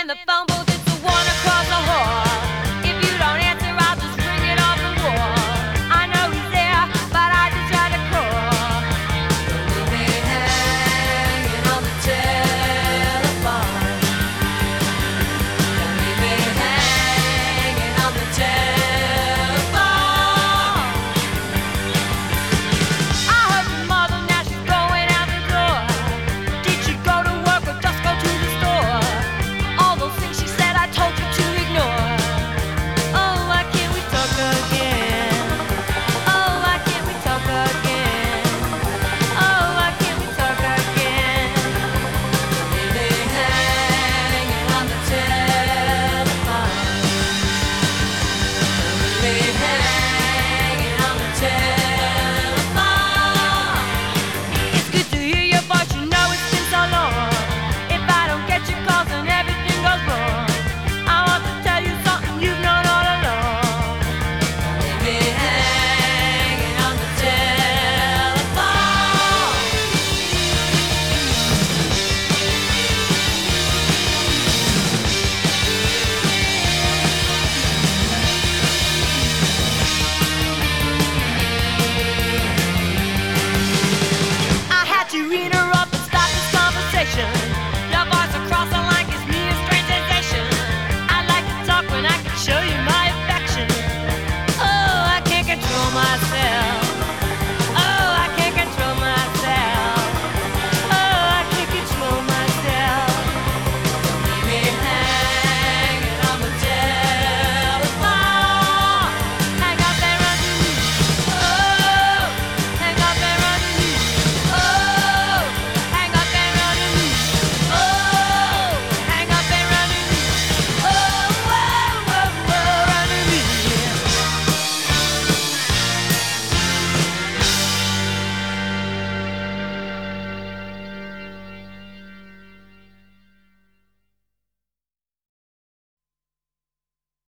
and the phone booth.